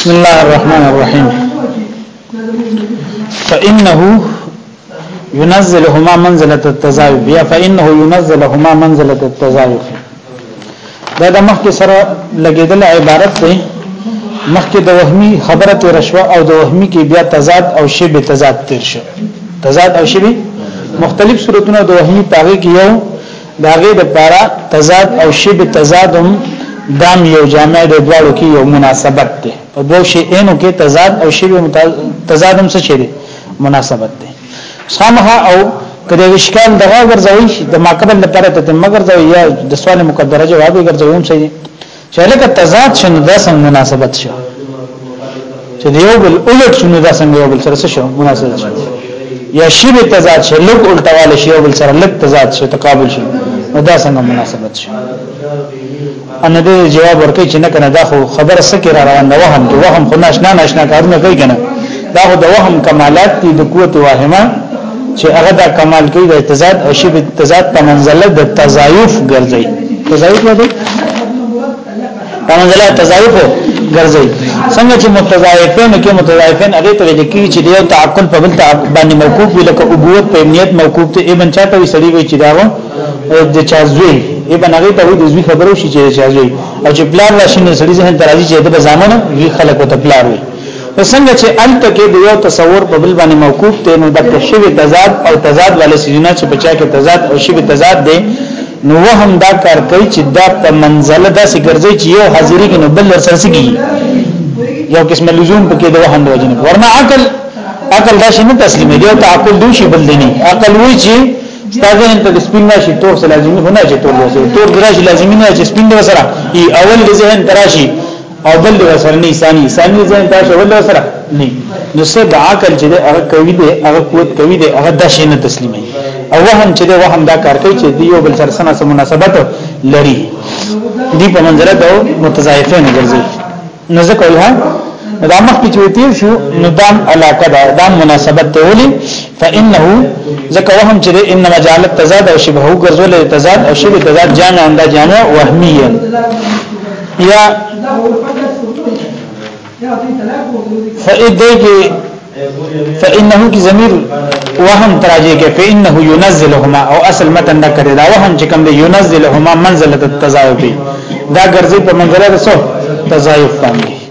بسم الله الرحمن الرحيم فإنه ينزلهما منزلة التزايد يا فإنه ينزلهما منزلة التزايد دا د مخکې سره لګیدل عبارت دی مخکې د وهمي خبره تیر شو او د وهمي کې بیا تضاد او شبه تضاد تیر شو تضاد او شبه مختلف صورتونه د وهمي پاغي کې یو داغه د پاره تضاد او شبه تضاد هم دام یو جامع د دوالو کې یو مناسبت دی په دوه شی انو کې تضاد او شبه تضاد هم څه شي دی مناسبت دی سمها او کله وشکان دغه ورځوي د ماقبل لپاره ته مګر ځوي یا د سوال مقدره جواب ورځوي هم صحیح چې لکه تضاد شنو دا څنګه مناسبت شو چې دیو بل الټ شنو دا څنګه یو بل سره څه شو مناسبت شو یا شی به تضاد شي لګ الټواله شي یو بل سره لګ تضاد شي تقابل شي نو دا څنګه مناسبت شو ان دې جواب ورکړي چې نه کنه دا خو خبر سکه را روان ده وهم ته وهم خو ناشنا ناشنا کارونه کوي کنه دا خو د وهم کمالات دي د قوت واهمه چې هغه د کمال کې د تضاد او شی په تضاد په منزله د تزایف ګرځي تزایف نه دی په منزله تزایف ګرځي څنګه چې متضایفین کې متضایفین هغه ته لیکي چې یو تعقل په بل تعقل باندې موقوف وي لکه ابوت په امنیت موقوف ته ابن چاته وي سړي وي چې دا د چا زوی ابن هغه ته وي د زوی خبرو شي چې چا زوی او چې پلان راشي نو سړي ذهن ترازی چې د بزامنو وی خلکو ته پلان وي نو څنګه چې الته کې د یو تصور په بل باندې موقوف دی نو د شوی تضاد او تضاد ول سيزونه چې بچا کې تضاد او شوی تضاد دی نو وهم دا کار کوي چې دا په منزله داسې ګرځي چې یو حاضرې کې نو بل سره سګي یو قسم لزوم پکې د وهم د وجنه ورنه عقل عقل دا شي نه تسلیم دی او تعقل دوی شي بل دی نه عقل وی چې تازه ان ته سپین راشي تور سره لازمي هونه چې تور راشي تور راشي لازمي نه چې سپین سره ای اول د ذهن تراشي او بل دی سره نه ثاني ثاني ځین تاسو ول سره نه نو څه د عقل چې هغه کوي دی هغه قوت کوي دی هغه د شي نه تسلیمي او وهم چې دی وهم دا کار کوي چې دی یو بل سره سره مناسبت لري دی په منځره د متضایفین ګرځي نو ځکه وایي دا مخکې چې تیر شو نو دام علاقه دا دام مناسبت ته ولي فانه ځکه وهم چې انما جعل التضاد او شبهه ګرځول التضاد او شبه تضاد جامع انده جامع وهميه یا فإده کې فإنه کې ضمیر وهم تراجه کې فإنه ينزلهما او اصل متن دا کړی دا وهم چې کوم دی ينزلهما منزله التضاد دا ګرځي په منزله رسو تضایف باندې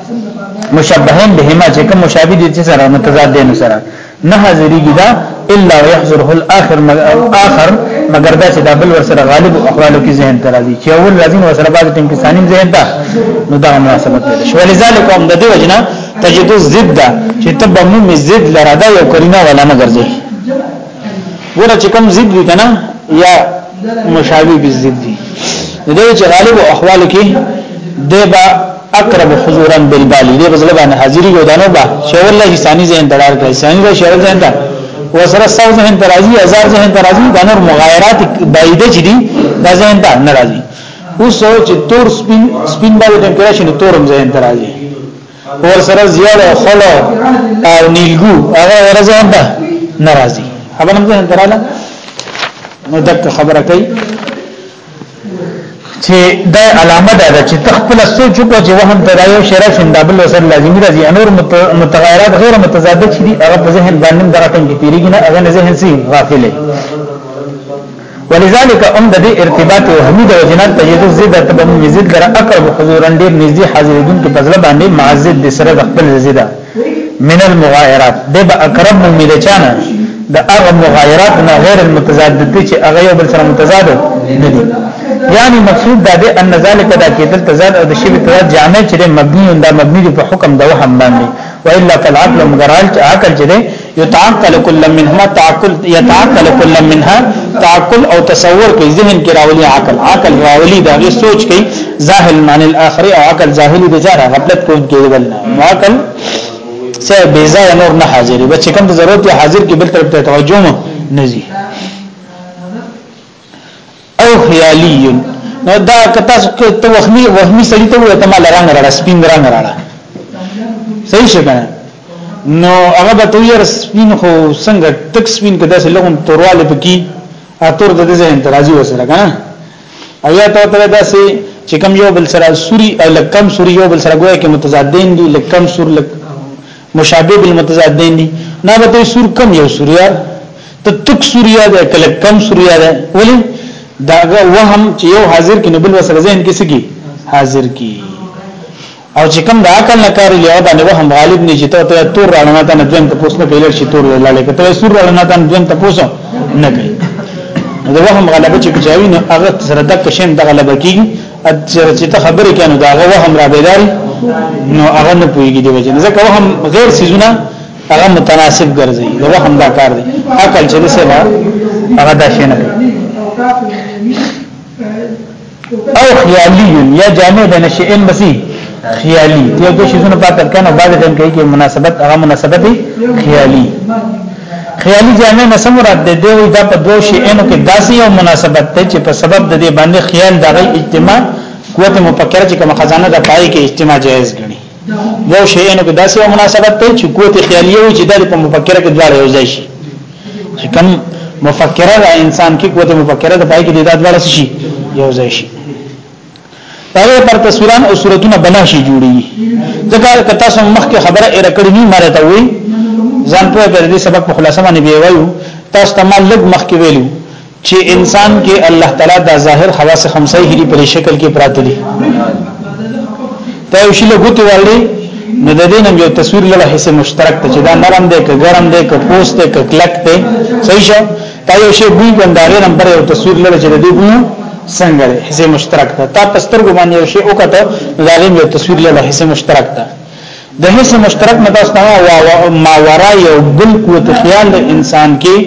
مشبهین بهما چې کوم مشابه دي چې سره متضاد دي نو سره نه حاضرېږي دا الا يحضره الاخر اخر مگر دا چې دا بل ور سره غالب او اقوالو کې ذهن تر دي چې اول لازم ور سره بعد ټیم کې ثانیم ذهن دا نو دا مناسبت ده شو لذالک هم د دې وجنه تجد الضد چې تب مم ضد لره دا یو کرینا ولا نه ګرځي ګوره چې کوم ضد دي کنه یا مشابه بالضد دي دوی چې غالب او احوال کې د با اقرب حضورا بالبال دې په زړه باندې حاضری یو دانو با چې والله چې ثاني ذهن تلار کړی ثاني به شاول ذهن ته وسره سو ذهن ته راځي هزار ذهن ته راځي دا نور مغایرات بعیده چې دي دا ذهن ته نه راځي اوس چې تور سپین سپین باندې ټمپریچر نو تورم ذهن ته راځي ور سره زیړ او خلو او نیلګو هغه ور ذهن ته نه راځي خبرم ذهن ته رااله نو دک خبره کوي چې دا علامه ده چې تخپل سوچ کو چې وهم ته رايو شرع شنده بل وسر لازمي راځي انور متغیرات غیر متضاد چې دي هغه په ذهن باندې دغه ټنګي تیریږي نه هغه ذهن سي غافل دی ولذلك ام د دې ارتباط او حمید او جنات تجد زید ته به مزید در اقرب حضورن ډیر نږدې حاضرېدون کې په ځل باندې معزز د سره د خپل زیده من المغایرات د به اقرب مومي د چانه د هغه مغایرات نه غیر المتضاد دي چې هغه یو بل سره متضاد نه دي یعنی مقصود دا دی ان ذالک دا کېدل تضاد او د شی په تضاد جامع چې مبني دا مبني په حکم د وهم باندې والا فالعقل مغرال عقل چې یتعقل کل منهما تعقل یتعقل کل منها تعقل او تصور کوي ذهن کې راولي عقل عقل راولي دا غي سوچ کوي ظاهر معنی الاخر او عقل ظاهري د جاره غفلت کوم کې بل نه عقل سه بیزا نور نه حاضر بچ کوم ضرورت حاضر کې بل طرف ته توجه نه نزي او خیالی نو دا کته ته وهمی وهمی سړی ته وې ته مال رنگ راړه سپین رنگ راړه صحیح شګه نو هغه به تیر سپین خو څنګه تک سپین کده سه لګون تورواله پکی اتور د دې ځین ترازی وسره کنه او یا ته ته دا سه چې کم یو بل سره سوري او لکم سوري یو بل سره ګویا کې متضادین دي لکم سور لک مشابه بالمتضادین دي نه به سور کم یو سوریا ته تک سوریا ده کله کم سوریا ده ولی داغه وهم چې یو حاضر کې نبل وسره ذهن کې سګي حاضر کی او چې کوم د عقل نه کار لیا باندې وهم غالب نه چې ته تور رڼا ته نه ځم ته پوسنه پیل شي تور لاله کې ته سور رڼا ته نه ځم ته پوسو نه کوي د وهم غلبه چې کوي نو هغه سره د کشن د غلبه کیږي اجر چې ته خبرې کینو دا غو هم را بیداری نو هغه نه پويږي دی وجه ځکه وهم غیر سيزونه هغه متناسب ګرځي دا وهم دا کار دی عقل چې څه دا هغه دا شي نه او خیالی یا جامع د نشئن بسی خیالی یو د شیزونه پاتل کنه بعد ټیم کې مناسبت هغه مناسبت خیالی خیالي جامع نه سم مراد دی دی وی دا په دوه شی انو کې داسې یو مناسبت دی چې په سبب د دې باندې خیال د غي اجتماع قوت مفکره چې کوم خزانه د پای کې اجتماع جایز ګڼي یو شی انو کې داسې یو مناسبت دی چې قوت خیالي وي چې د په مفکره کې دواړه یو ځای شي چې کوم مفکره د انسان کې قوت مفکره د پای کې د دواړه شي یو ځای شي هغه پر تصویران او صورتونه بنا شي جوړي ځکه که تاسو مخکې خبره اېره کړې نه ماره ته وي ځان په دې سبق په خلاصه باندې بیا وایو تاسو ته ما لږ مخکې ویلو چې انسان کې الله تعالی د ظاهر خواص خمسه هری په شکل کې پراته دي ته یو شی له ګوتې ورلې نو د دې نن یو تصویر له حصے مشترک ته چې دا نرم دی که ګرم دی که پوست دی که کلک دی صحیح شه تا یو شی بوی ګوند هغه نمبر یو تصویر لړ چې د دې بوی څنګه دی حصے مشترک ده تا پستر ګو باندې یو شی وکړه نو دا یو تصویر لړ حصے مشترک ده د حصے مشترک نه تاسو ته وا ما ورا یو بل قوت خیال د انسان کې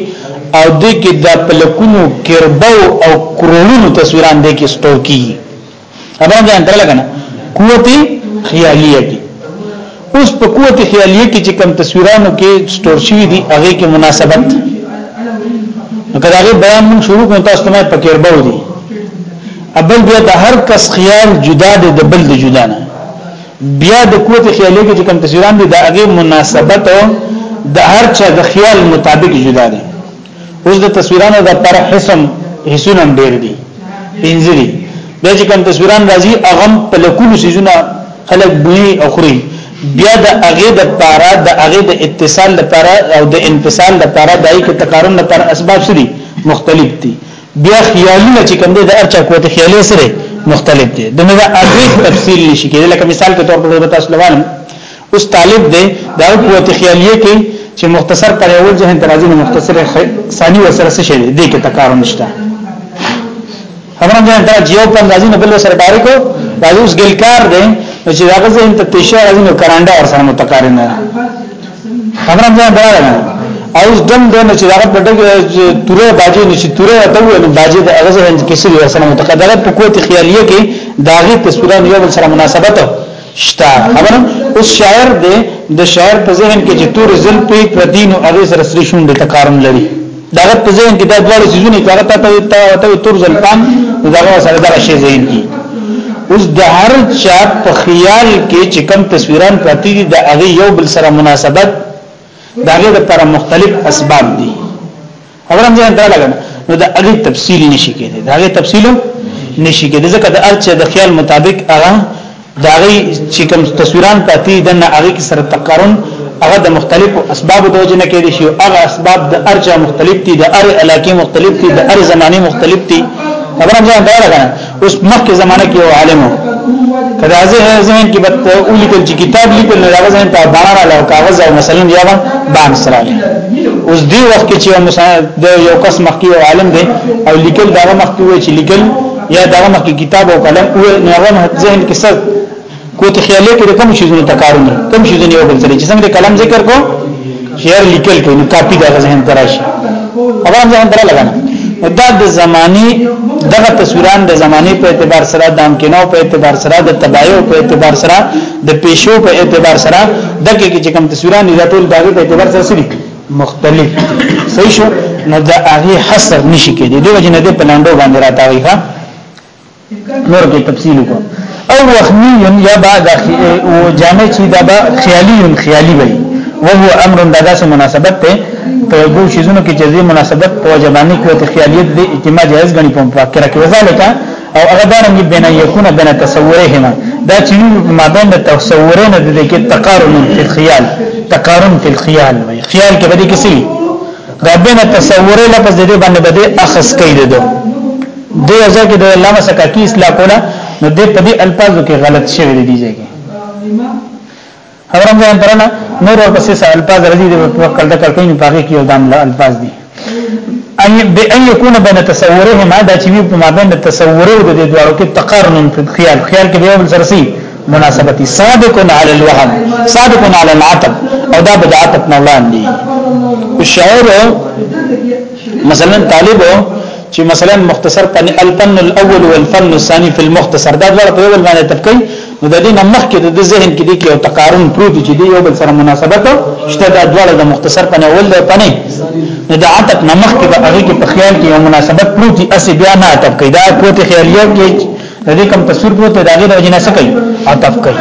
او د کې د پلکونو کربو او کرونو تصویران د کې سټو کی خبره ځان تر لګنه قوت خیالیه کې اوس په قوت خیالیه کې چې کم تصویرانو کې سٹور شوی دي هغه کې مناسبت نو کله هغه بیان موږ شروع کوو تاسو ته په کېربو دي ابل بیا د هر کس خیال جدا دی د بل د جدا نه بیا د قوت خیالیه کې چې کم تصویران دي د هغه مناسبت د هر چا د خیال مطابق جدا دي اوس د تصویرانو د پر حسم حسونه ډیر دي پنځه دي د چې کوم تصویران راځي هغه په لکونو سيزونه خلک بوي او خوري بیا د هغه د پارا د هغه د اتصال لپاره او د انفصال لپاره دای کې تقارن لپاره اسباب سری مختلف دي بیا خیالونه چې کوم دي د ارچا قوت خیالي سره مختلف دي دغه اغه تفصیل نشي کېدل لکه مثال په تور په تاسو لوالم اوس طالب دی دا قوت خیالیه کې چې مختصر پر یو ذهن ترازی نه مختصر ثانی وسره څه شي دی کې تکار نشته خبره ده دا جیو په اندازې نه بل سره ډایرکو دا اوس ګلکار دی چې هغه ذهن ته تشه راځي نو کرانډا ور سره متقارن نه خبره ده دا او اوس دم دې نه چې هغه په دغه توره باجی نشي توره ته وې باجی د هغه ذهن کې سری ور سره متقارن په قوت خیالیه کې داغه تصویران یو بل سره مناسبت شتا خبره اوس شاعر دی د شاعر په ذهن کې چې تور زل په پردین او هغه سره سری شونډه تکارم لري دا په ذهن کې دا ډول سيزونه چې هغه ته ته تور زل پام دا سره دا شی ذهن کې اوس د هر چا په خیال کې چې کم تصویران پاتې دي د هغه یو بل سره مناسبت داغه لپاره مختلف اسباب دي خبرم دې ته لګن نو دا هغه تفصیل نشي کېدی دا هغه تفصیل نشي کېدی ځکه د ارچ د خیال مطابق هغه دا هغه چې کوم تصویران پاتې د نه هغه کې سره تقارن هغه د مختلفو اسبابو د وجنه کېدی شي هغه اسباب د ارچ مختلف دي د ار علاقې مختلف دي د ار زمانه مختلف دي خبرم دې ته لګن اوس مخکې زمانه کې یو عالم کدا ذهن کې بت اولی کل چې کتاب لیکل نه راغی ځین په بانر علاو کاغذ او مثلا یا بان سره اوس دی وخت کې چې د یو کس مخکې یو عالم دی او لیکل دا مخکې وی چې لیکل یا دا مخکې کتاب او قلم او نه ذهن کې څه کوته خیالي کې کوم شي زونه تکارونه کوم شي زونه یو بل سره چې څنګه کلام ذکر کو شعر لیکل کوي نو کاپی دا ذهن تراشي هغه ځان تر لګا دا د زماني دغه تصویران د زماني په اعتبار سره د امکنو په اعتبار سره د تبایو په اعتبار سره د پیشو په اعتبار سره دغه کې چې کوم تصویران دي ټول دغه په اعتبار سره سړي مختلف صحیح شو نو دا هغه حصر نشي کېدی دی وجنه د پلاندو باندې راتاوي ښا نور کې تفصیل کو او وهمي یا بعد او جامع چې دا به خیالي خیالي وي وهو امر دا داسې مناسبت ته په یو شیزونو کې چې دې مناسبت په وجبانی کې ته خیالیت دې اجتماع جائز غني په مفکر کې وزالک او هغه دارم کې بنا یکون بنا تصورهما دا چې ما بین د تصورین د دې کې تقارن فی الخیال تقارن فی الخیال وي خیال کې به دې کې سي دا بنا تصور لپس دې باندې بده اخص کړي دو دې ځای کې د علامه سکاکی اصلاح کوله نو دې په دې الفاظو کې غلط شوی دی ځای کې خبرم ځان پرانا نور ورپسې سره الفاظ راځي د وکړ د کړکین په هغه کې یو دام الفاظ دي ان بان يكون بين تصورهما دا چې په مابین د تصور او د دوارو کې تقارن په خیال خیال کې به ول سره سي مناسبتي صادق على الوهم صادق على العتب او دا بدعتت نه وړاندې الشاعر مثلا طالب چې مثلا مختصر پن الفن الاول والفن الثاني في المختصر دا ډول په یو باندې تفکیک نو د دې نمخ کې د ذهن کې دی کې یو تقارن پروت چې دی یو بل سره مناسبت شته دا ډول د مختصر پن اول دی پنه نو د عتق نمخ کې په هغه کې په خیال کې یو مناسبت پروت دی اسی بیا نه عتق کې دا پروت خیالیه کې د دې کوم تصویر پروت دی دا غیر وجنه سکی عتق کوي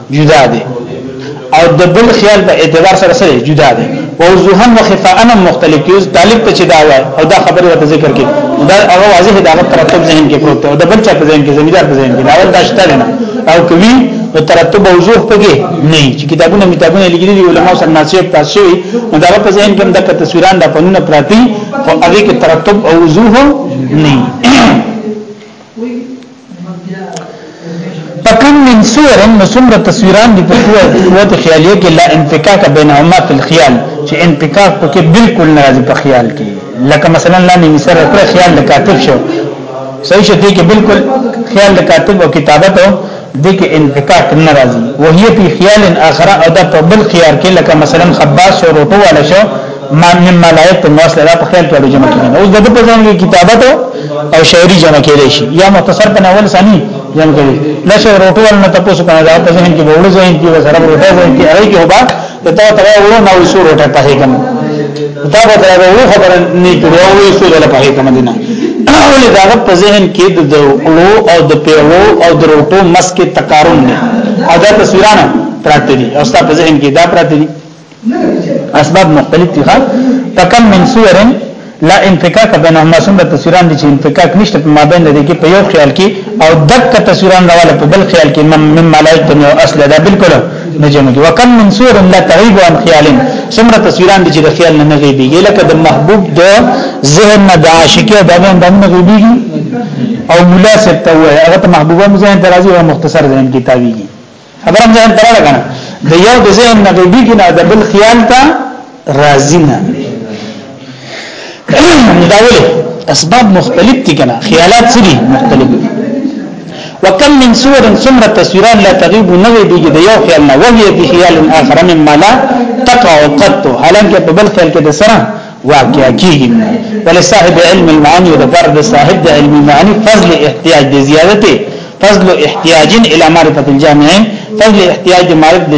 جدا دي او د بل خیال په اعتبار سره سره جدا دي او ذهن وخفا انا مختلف کیږي طالب ته چې دا وای او دا خبره ورته ذکر کړي دا هغه واضح دا هغه ترتب ذهن کې پروت او د بل چا په ذهن کې زمیدار په ذهن کې دا ول داشته نه او کوي نو ترتب او ذوق پکې نه چې کتابونه کتابونه لګیلي دي علماء سره ناسب تاسو وي نو دا په ذهن کې د تصویران د پنونه پراتی او هغه کې ترتب او ذوق نه فکم من صور نو څومره تصویران دي په قوت خیالیه کې لا انفکاک بینهما فی الخیال چې انفکاک پکې بالکل ناراضي په خیال کې لکه مثلا لاندې مثال پر خیال د کاتب شو صحیح شته کې بالکل خیال د کاتب او کتابت او د کې انفکاک ناراضي وهي په خیال اخر او د په بل خیال کې لکه مثلا خباس او روټو والا شو ما من ما لا يكتب نو اصله دا په خیال کې اړو جمع کېږي اوس د دې په ځان کې کتابت او شاعري جمع کېږي شي یا مختصر په اول ثاني جمع کېږي لشه روټو ول نه تاسو کنه دا په ذهن کې وړو ذهن کې وسره روټه ذهن کې اړې کې وبا ته تا ته وړو نو وسو روټه په هي کوم دا به دا وړو خبره نه کړو او وسو دل په هي کوم دینه اول دا په ذهن کې د وړو او د پیړو او د روټو مس کې تقارن نه ادا تصویرانه پراته دي او ستا په ذهن کې دا پراته دي اسباب مختلف دي ښا فکم من صور لا انفکاک بینهما څومره تصویران دي چې انفکاک نشته په مابین د دې کې په یو خیال کې او دک تصویران راواله په بل خیال کې مم مم ملائک ته اصل دا بالکل نه جمع دي وکم من صور لا تغیب عن خیال څومره تصویران دي چې د خیال نه غیبیږي لکه د محبوب د ذهن نه د عاشق او د غم د نه غیبیږي او مولا سپته وای هغه ته محبوبه مزه درازي او مختصر ذهن کتابيږي خبرم ځان تراله کنه د یو د ذهن نه غیبی کنه د بل خیال ته راضی نه دا ولې اسباب مختلف دي کنه خیالات سری مختلف دي وکم من صور ثم تصویرات لا تغیب نوې دي د یو خیال نه وهي په خیال اخر مما لا تقع قط حالانکه په بل خیال کې د سره واقع کیږي ول صاحب علم المعانی د پر د صاحب د علم المعانی فضل احتیاج د زیادته فضل احتیاج الى معرفت الجامع فضل احتیاج معرفت د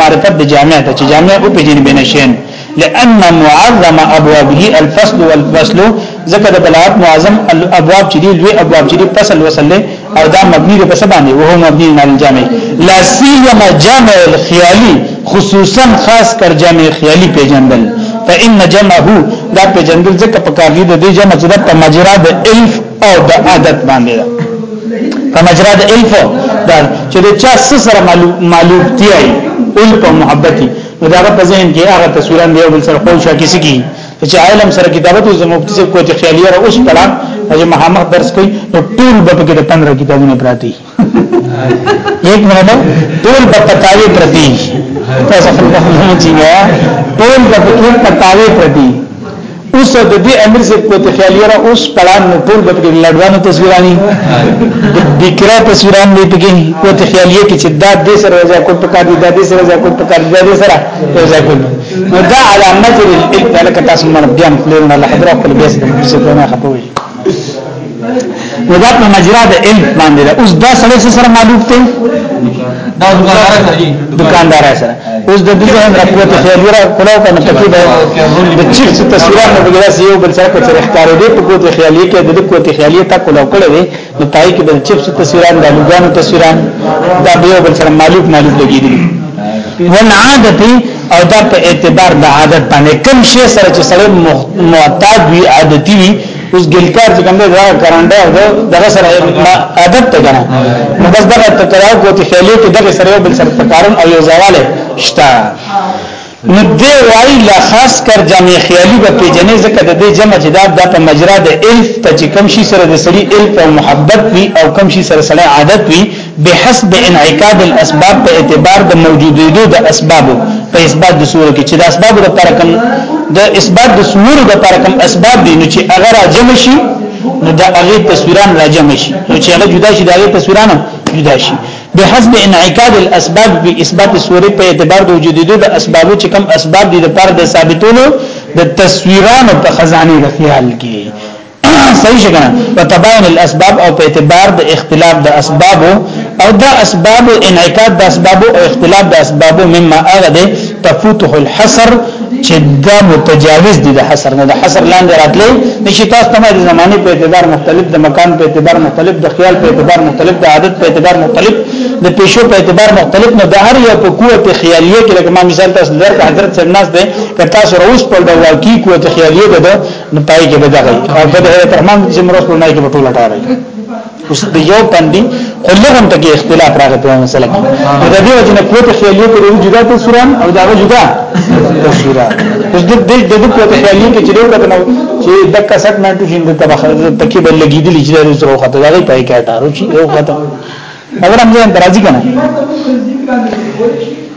معرفت د جامع ته چې جامع او پیجن بنشین لان معظم ابوابه الفصل والفصل ذکر د بلاغت معظم الابواب چې دی لوی ابواب چې دی فصل وصل او دا مبني په څه باندې وو مبني علی الجامع لا سیما جامع الخیالی خصوصا خاص کر جامع خیالی پیجندل فإن جمعه دا پیجندل ځکه په کار دي د دې جمع چې په مجرا د الف او د عدد باندې ده په مجرا د الف دا چې د چا سره معلوم دی الف محبتي نو دا په ذهن کې هغه تصویران دی او بل سره خو شاکې سکی چې علم سره کتابت او مفتی صاحب کوته خیالیه را اوس کړه چې محمد درس کوي نو ټول به کې 15 کتابونه پراتی یک منټ ټول په پتاوی پرتی تاسو خپل خبرونه چې یا ټول په ټول پتاوی پرتی اوس د دې امر سے کوته خیالیه را اوس کړه نو ټول به کې لړوانو تصویرانی د کرا تصویران دې پکې کوته خیالیه کې چې دا دې سره ځای کوټ پکار دي دا دې سره ځای کوټ پکار دي دا دې سره ځای کوټ نو دا علا مجر الابتع لکه تاسو مر بیا مخلیر نه لحضر اقل بیس دا مرسی کونا خطوی نو دا په مجرا د علم باندې دا اوس دا سړی سره معلوم ته دا دکاندار سره دکاندار سره اوس د دې هم راپوت خیالوره کولو کنه تکي به د چیف څخه تصویرونه وګورئ یو بل سره کوته اختیار دی په کوته خیالي کې د کوته خیالي تا کولو کړی نو پای کې د چپس تصویران د لوګانو تصویران دا به یو بل سره مالوب مالوب لګیدل ون عادت او دا په اعتبار د عادت باندې کوم شی سره چې سره معتاد وي عادتي وي اوس ګلکار چې کوم دا کرانډه دغه سره عادت ته کنه نو بس دغه تکرار کوته فعلی کې دغه سره بل سره تکرار او یو زواله شته نو دی وایي لا خاص کر جامع خیالي به پیجنې ځکه د دې جمع چې دا د په مجرا د الف ته چې کم شي سره د سړي الف او محبت وي او کم شي سره سړی عادت وي بحسب انعقاد الاسباب په اعتبار د موجودېدو د اسبابو په اثبات د صورت کې چې د اسبابو لپاره کم د اثبات د صورت لپاره کم اسباب دي نو چې هغه راجم شي نو د هغه تصویران راجم شي نو چې هغه جدا شي د هغه تصویران جدا شي بحسب انعقاد الاسباب په اثبات صورت په اعتبار د وجودیدو د اسبابو چې کم اسباب دي د پر د ثابتولو د تصویرانو په خزانه د خیال کې صحیح شګنه په تباین الاسباب او په اعتبار د اختلاف د اسبابو او د اسباب انعقاد د اسبابو او اختلاف د اسبابو مما اغه تفوته الحصر چې دا متجاوز دي د حصر نه د حصر لاندې راتلې نشي تاسو ته د زمانه په اعتبار مختلف د مکان په اعتبار مختلف د خیال په اعتبار مختلف د عادت په اعتبار مختلف د پیشو په اعتبار مختلف نه د هر یو په قوت خیالیه کې لکه ما مثال تاسو درک حضرت صاحب ناس دی که تاسو روز په د واقعي قوت خیالیه ده نو پای کې به دغه او په د رحمان زمرو په نه کې په ټوله ټاره اوس د یو پندي خو لغم ته کې اختلاف راغی په مسله کې نو د دې وجه نه قوت خیالیه کې یو جدا تصویران او دا جدا تصویران اوس د دې د قوت خیالیه کې چې دوی کتنه چې د کسټ منټو چې د تبخ تکي بل لګیدلی چې د سره خاطر دا پای کې اټارو چې یو خاطر اگر هم ځان درازي کنه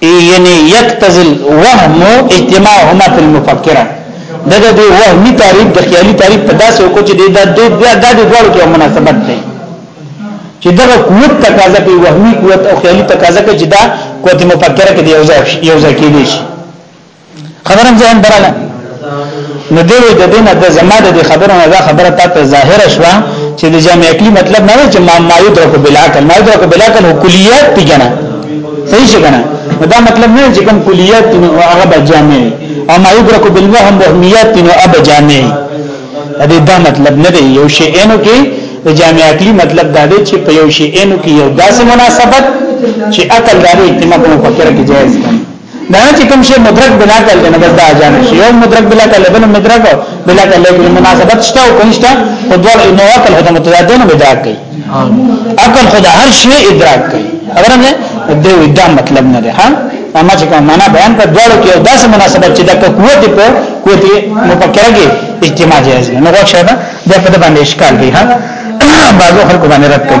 یعنی یکتزل وهم اجتماعهما فی المفکره دا د وهمی تعریف د خیالي تعریف په داسې وکړو چې دا د دوه د دوه کې مناسبت دی چې دا قوت تقاضا کوي وهمی قوت او خیالي تقاضا کوي چې دا قوت مفکره کې یو ځای یو ځای کېږي خبرم ځان دراله نو دی د دین د زما د خبرو نه دا خبره تاسو ظاهر شوه چې د جامع عقلی مطلب نه چې ما ما یو درکو بلاکل ما یو درکو بلاکل هو کلیات دي کنه صحیح څنګه دا مطلب نه چې کوم کلیات دي او هغه به جامع او ما یو درکو بالوهم وهمیات دي او هغه جامع دې دا مطلب نه دی یو شی انو کې د جامع عقلی مطلب دا دی چې په یو شی انو کې یو داسې مناسبت چې عقل داري اجتماع په مفکر کې جایز دی دا چې کوم شی مدرک بلا کړل نه بس دا جان شي یو مدرک بلا کړل بل مدرک بلا کړل په مناسبت شته او کنيشته او دوه نو عقل هدا متضادین مدرک کوي عقل خدا هر شی ادراک کوي خبره نه دی دا مطلب نه دی ها اما چې کوم معنا بیان کړ دوه کې داسې مناسبت چې د قوت په قوت مفکر کې اجتماع جایز نه غوښه ده د په باندې اشکال دی ها بعضو خلکو باندې رد کوي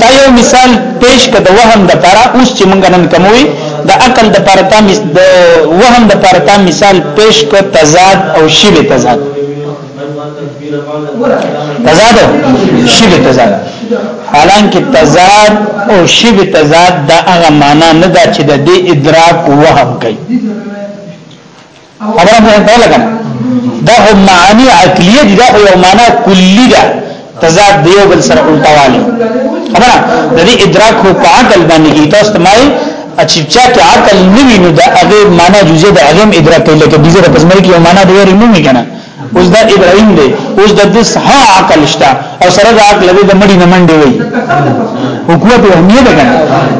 دا یو مثال پیش کړه د وهم د لپاره اوس چې مونږ نن کوموي د عقل د لپاره تا د وهم د لپاره تا مثال پیش کړه تضاد او شیبه تضاد تضاد شیبه تضاد حالانکه تضاد او شیبه تضاد دا هغه معنا نه ده چې د دې ادراک وهم کوي خبره مې ته لګم دا هم معنی عقلیه دي دا یو معنا کلی ده تضاد دیو بل سره الټواله خبره د دې ادراک هو په عقل باندې کی تاسو تمای اچي چا ته عقل نه ویني دا هغه معنا جزئي د هغه ادراک لکه دې زره پزمر کې یو معنا دی ورې نه کنه اوس دا ابراهيم دی اوس د دس ها عقل شته او سره د عقل د مړي نه منډي وي حکومت وهميه ده کنه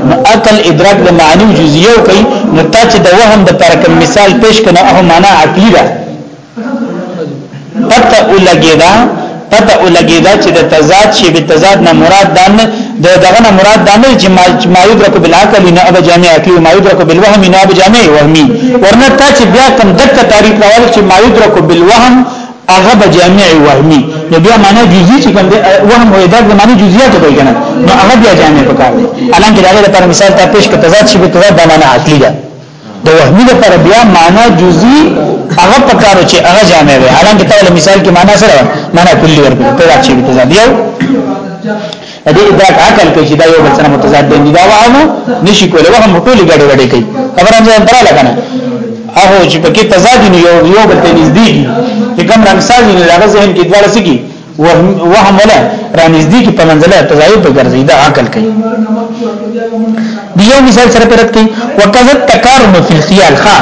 نو عقل ادراک د معنی جزئیو کوي نو تا چې د وهم د پر کوم مثال پیش کنه هغه معنا عقلی ده پته ولګی دا پته ولګیدا چې د تضاد شی به تضاد نه مراد دا نه د دغه نه مراد دا نه چې ما یدرک بالعقل نه اب جامع عقلی ما یدرک بالوهم نه اب جامع وهمی ورنه تا چې بیا کم دغه تعریف راول چې ما یدرک بالوهم هغه به جامع وهمی نو بیا معنا جزئی چې کوم دی وهم او ادراک د معنی جزئیات کوي کنه نو هغه بیا جامع پکار دی الان کې دا لپاره مثال ته پیش کړه تضاد شی به تضاد د معنی عقلی ده د وهمي لپاره بیا معنا جزئی هغه پکارو چې هغه جامع وي حالانکه ته مثال کې معنا سره معنا کلی ورکړي په واچې په ځان یو دې دا عقل کې چې دا یو بل سره متضاد دي دا وهمو نشي کولای وهم ټولې ګډې وډې کوي خبره هم ځان ترا لګنه هغه چې پکې تضاد نه یو یو بل ته نږدې دي چې کوم رنګ سازي نه هغه ذهن کې دواړه سګي وهم ولا رانږدې کی په منځله تزایو په ګرځي دا عقل کوي دیو مثال سره پرد کوي وکذا تکارم فی الخیال خا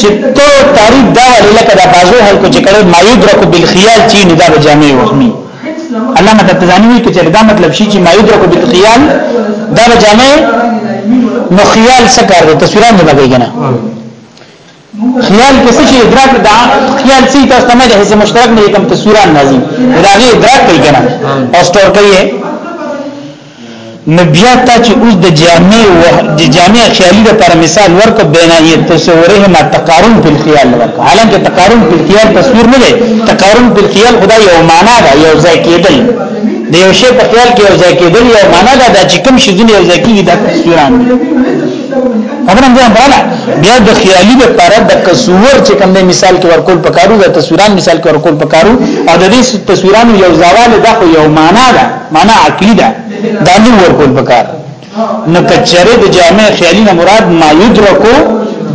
چې تو تعریف دا ولی لکه دا بازو هل کو چې کړه ما یدرک بالخیال چې نه دا به جامع وهمي علامه تتزانی کې چې دا مطلب شي چې ما یدرک بالخیال دا به جامع نو خیال څه کار دی تصویرونه لګیږي نه خیال کې څه شي ادراک دا خیال سي تاسو ته د حس مشترک نه کوم تصویران نازي دا غي ادراک کوي کنه او سٹور کوي نو بیا ته چې اوس د جامع او د جامع خیالي د پر مثال ورکو بنایت تصوره ما تقارن په خیال ورکو حالانکه تقارن په خیال تصویر نه دی تقارن په خیال خدای یو معنا ده یو ځای کېدل د یو شی په خیال کې یو ځای کېدل یو معنا ده چې کوم شي ځنه یو ځای کېږي د تصویران خبره دې امراله بیا د خیالي لپاره د کسور چې کوم د مثال کې ورکول پکارو د تصویران مثال کې ورکول پکارو او د دې تصویرانو یو زواله د خو یو معنا ده معنا عقلی ده دا نو ورکول پکار نو کچره د جامع خیالي نه مراد ما یدرکو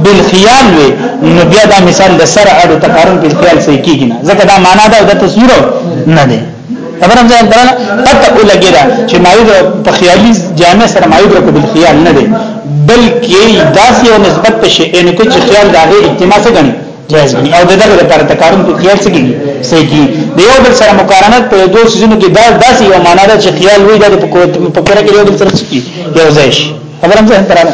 بالخیال وی نو بیا دا مثال د سره اړو تقارن په خیال صحیح کیږي نه ځکه دا معنا ده د تصویر نه ده خبر هم ځان درنه پته ولګی دا چې مایو په خیالي جامع سره مایو کو بل خیال نه دی بلکې داسې او نسبت ته شي ان ته چې خیال دا غي اجتماع څه غني جائز غني او دغه لپاره تکارم په خیال څه کیږي صحیح کی دی یو بل سره مقارنه په دوه سيزونو کې دا داسې یو معنا ده چې خیال وي دا په کوره کې یو بل سره څه کی یو ځای شي خبر هم ځان درنه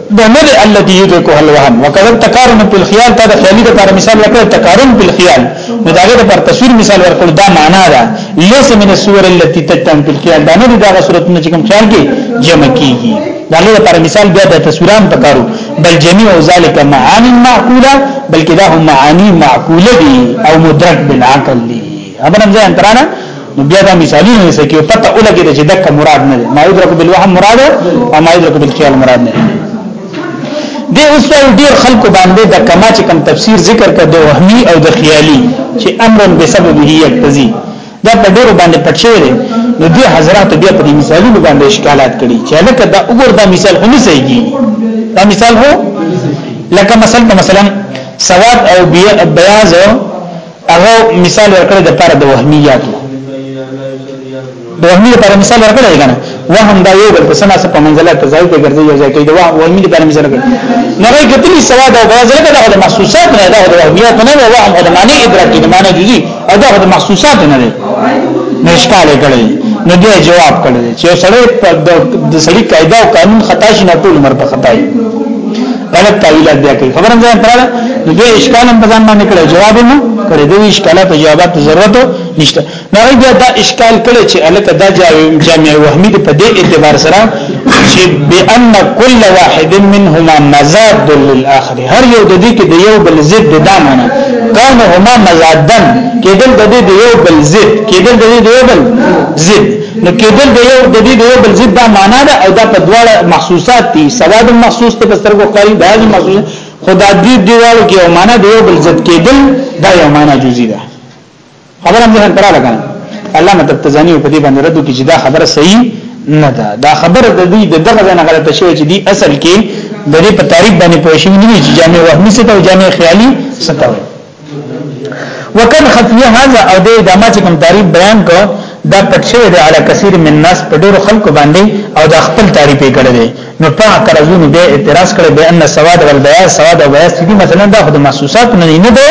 دا نه دی الذي يدركه الوهم وقد التقارن في الخيال تا د خیالي لپاره مثال ورکړ تقارن په خیال نو دا غیر پر تصویر مثال ورکړ دا معنا ده ليس من الصور التي تجتمع في الخيال دا نه دی دا صورتونه چې کوم خیال کې جمع کیږي دا غیر پر مثال بیا د تصویران پکارو بل جميع ذلك معاني معقوله بلکې دا هم معاني معقوله دي او مدرک بالعقل دي خبره مزه انترانه نو بیا دا مثالونه نه سکیو پته ولګی چې دک مراد نه دی ما یدرک بالوهم مراد او ما یدرک بالخیال مراد نه دی اوس ډیر خلکو باندې د کما چې کم تفسیر ذکر کړ د وهمی او د خیالي چې امر بسبب هی یقتضی دا په ډیرو باندې پټشوی دی نو دې حضرات بیا په مثالونو باندې اشکالات کړي چې لکه دا وګور دا مثال هم صحیح دا مثال هو لکه مثلا مثلا سواد او بیاض هغه مثال ورکړی د پر د وهمیاتو د وهمی لپاره مثال ورکړی کنه وهم دا یو بل څه نه په منځله تزای کې ګرځي یو ځای کې د وهم وهمی لپاره مثال ورکړی نه غي کتلی سواد او غزل دا د محسوسات نه دا د وهمیات نه او وهم د معنی ادراک د معنی جزئی او دا د محسوسات نه دی نشکاله کړی نو دی جواب کړی چې سړی د سړی قاعده او قانون خطا شي نه ټول مر په خطا غلط تعویلات بیا کوي خبره ځان پراله نو دې اشکال هم بزان باندې کړو جواب نو کړې دې اشکالات او جوابات ضرورت نشته نو بیا دا اشکال کړي چې الکه دا جامع وهمي په دې اعتبار سره چې بان كل واحد منهما مزاد للاخر هر یو د دې کې د یو بل ضد د دامنه کان هما مزادن کېدل د دې د یو بل ضد کېدل د دې د یو بل ضد نو کېدل د یو د دې د یو بل ضد دا معنا ده او دا په دواړه محسوسات دي سواد محسوس ته بسترګو قاری دا دي محسوس خدا دې دیوالو کې یو معنا دی یو بل ضد کېدل دا یو معنا جزئی ده خبره هم ځان تراله کنه الله مطلب تزانی په دې باندې ردو کې چې دا خبره صحیح نه ده دا خبره د دې د دغه نه غلطه شوی چې دی اصل کې د دې په تعریف باندې پوښښ نه دي چې جامع وهمي څه ته او جامع خیالي څه ته وکن خفیه هاذا او دې د ما چې کوم تعریف بیان کو دا پټ شوی دی علی کثیر من الناس په ډیرو خلکو باندې او دا خپل تعریف یې کړی دی نو په ترزونو به اعتراض کړي به ان سواد ول بیاض سواد او بیاض دي مثلا دا خود محسوسات نه نه ده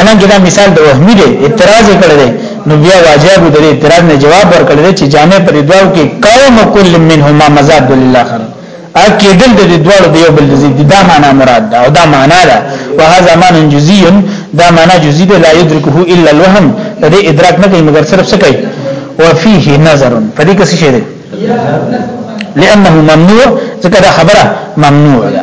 انا جدا مثال د وهمي دی اعتراض کړي دی نو بیا واجب د اعتراض نه جواب ورکړي چې جامع پر دواو کې قوم کل منهما مزاد لله خلق اکی دل د دوړو د یو بل ځای دا معنا مراد ده او دا معنا ده وهذا معنی جزئی دا معنا جزئی ده لا یدرکه الا الوهم د دې ادراک نه کوي مګر صرف څه کوي وفيه نظر په دې کې څه شي ده لانه ممنوع ځکه دا خبره ممنوع ده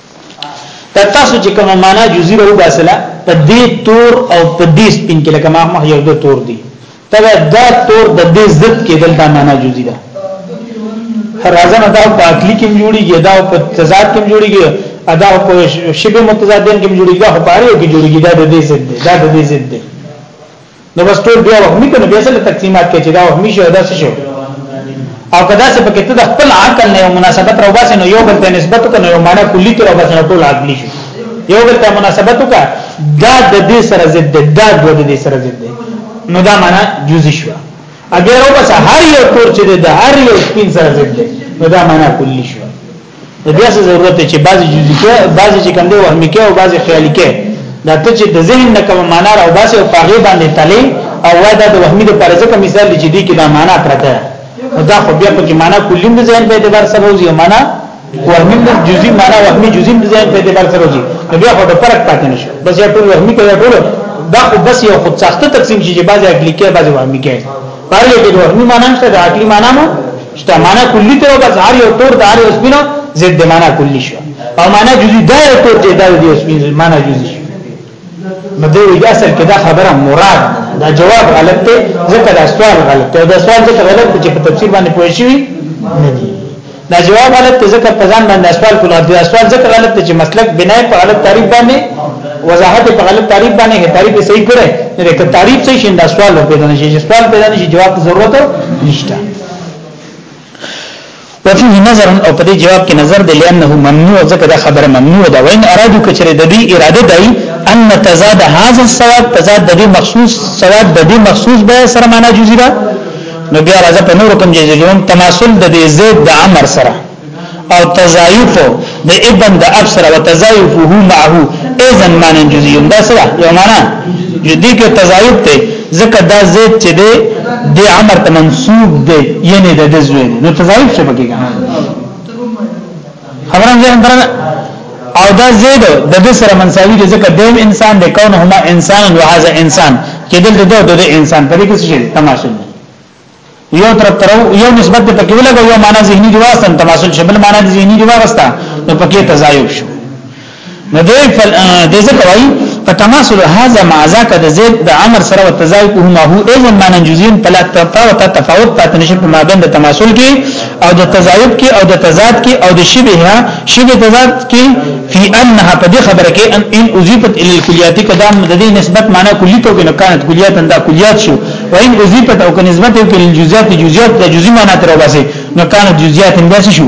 که تاسو چې کومه معنا جزئی راو باسله په دې تور او په دې سپین کې لکه ما مخ یو د تور دی تبه دا تور د دې ضد کې دلته معنا جزئی ده رازنه دا په عقلی کې جوړیږي دا په تضاد کې جوړیږي ادا په شبه متضادین کې جوړیږي په اړیو کې جوړیږي دا د دې ضد ده دا د دې ضد ده نو بس ټول بیا وهمي کنه بیا سره تقسیمات کې چې دا وهمي شو دا څه شو او کدا څه پکې ته د خپل عقل نه مناسبت راو باسي نو یو بل ته نسبت کنه یو معنی کلی تر بس نه ټول عقلی شو یو بل ته مناسبت وکړه دا د دې سره ضد ده دا د دې سره ضد ده نو دا معنی جزئی شو اگر او بس هر یو کور چې ده هر یو سپین سره ضد ده نو دا معنی کلی شو نو بیا څه ضرورت دی چې بعضی جزئی کې بعضی چې کوم دی وهمي کې او بعضی خیالي کې دا ته چې د ذهن نه کوم معنا راو باسي او پاغه باندې تلې او وای دا د وهمي د پرځه کوم مثال دی چې دی کې دا معنا پرته دا خو بیا په کې معنا کلیم د ذهن په اعتبار سره وځي معنا وهمي د جزئی معنا وهمي جزئی د ذهن په اعتبار سره وځي نو بیا خو د فرق پاتې نشي بس یا ټول وهمي کې ټول دا خو بس یو خود ساخته تقسیم شي چې بعضی عقلی کې بعضی وهمي کې هر یو کې د وهمي معنا شته د عقلي معنا مو شته معنا کلی ته بس هر یو تور د هر یو سپینو ضد د معنا کلی شو او معنا جزئی دا یو تور چې دا د یو سپین معنا جزئی شو نو د یو اصل کې دا خبره مراد دا جواب غلط دی ځکه دا سوال غلط دی دا سوال ځکه غلط چې په تفسیر باندې پوه شي نه دی دا جواب غلط دی ځکه په ځان باندې سوال کول غلط دی سوال ځکه غلط دی چې مسلک بنای په غلط تعریف باندې وضاحت په غلط تعریف باندې هي تعریف صحیح کړي نه که تعریف صحیح شین دا سوال پیدا نشي چې سوال پیدا نشي جواب ضرورت نشته وفيه نظر او په دې جواب کې نظر دی لانه ممنوع ځکه دا خبره ممنوع ده وین ارادو کچره د دې اراده دی ان تزاد هاذ الثواب تزاد د دې مخصوص ثواب د دې مخصوص به سره معنا جزئی ده نو بیا راځه په نور کوم جزې کې هم تماثل د دې زید د عمر سره او تزایف د ابن د اب سره او تزایفه معه اذن معنی جزئی دا سره یو معنی جدي کې تزایف ته ځکه دا زید چې دی د عمر ته منسوب دی یعنی د دزوی نو تزایف څه پکې خبرم ځین پر او دا زید د د سره منساوی د ځکه دیم انسان د کون هما انسان او هاذا انسان چې دلته د د انسان په دې کې څه تماسل یو تر تر یو نسبت په کې ولګو یو معنا ذهني جواز تم تماسل شبل معنا ذهني جواز تا نو پکې تزایب شو نو دې فل دې څه کوي په تماثل هاذا مع ذاك د زید د امر سره او تزایق هما هو اذن معنا جزئین فلا تفاوت تفاوت پات نشي په مابین د تماثل کې او د تزایق کې او د تضاد کې او د شبه شبه تضاد کې فی انها په دې خبره کې ان ان اضیفت ال الکلیاتی کدام د دې نسبت معنا کلی ته نه کانت کلیات انده کلیات شو و ان اضیفت او که نسبت کې الجزئیات جزئیات د جزئی معنا تر وباسي نو کانت جزئیات انده شو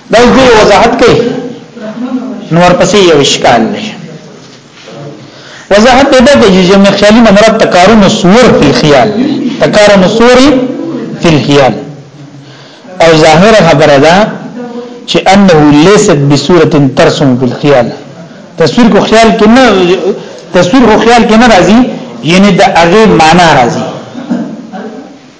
دا اوس دی وضاحت کوي نور پسې یو اشکال دی وضاحت دی دا چې جمع خیالي نه مراد تکارن صور فی الخیال تکارن صور فی الخیال او ظاهر خبره ده چې انه لیست بصوره ترسم فی الخیال تصویر کو خیال کې نه تصویر کو خیال کې نه راځي یعنی د هغه معنا راځي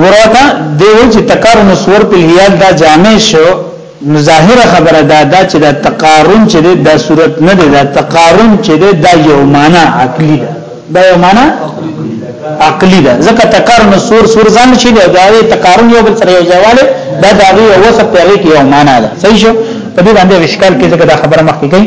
ګوراتا دی وی چې تقارن صور په هیال دا جامع شو نو ظاهره خبره دا دا چې دا تقارن چې دا صورت نه دی دا تقارن چې دا یو معنا عقلی ده دا یو معنا عقلی ده ځکه تقارن صور صور ځان شي دا دی تقارن یو بل سره یو ځواله دا دا یو وسط پیری کې یو معنا ده صحیح شو په دې باندې وشکال کې ځکه دا خبره مخکې کوي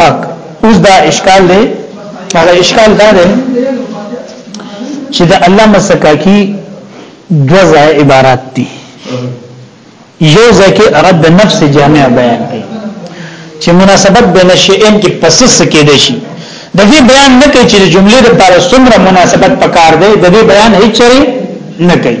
حق اوس دا اشکال دی هغه اشکال دا دی چې د الله مسکاکی دو ځای عبارت دي یو ځکه رد نفس جامع بیان کوي چې مناسبت بین شیئین کې پسس کې دي شي د دې بیان نه کوي چې جملې لپاره څومره مناسبت پکار دی د دې بیان هیڅ چره نه کوي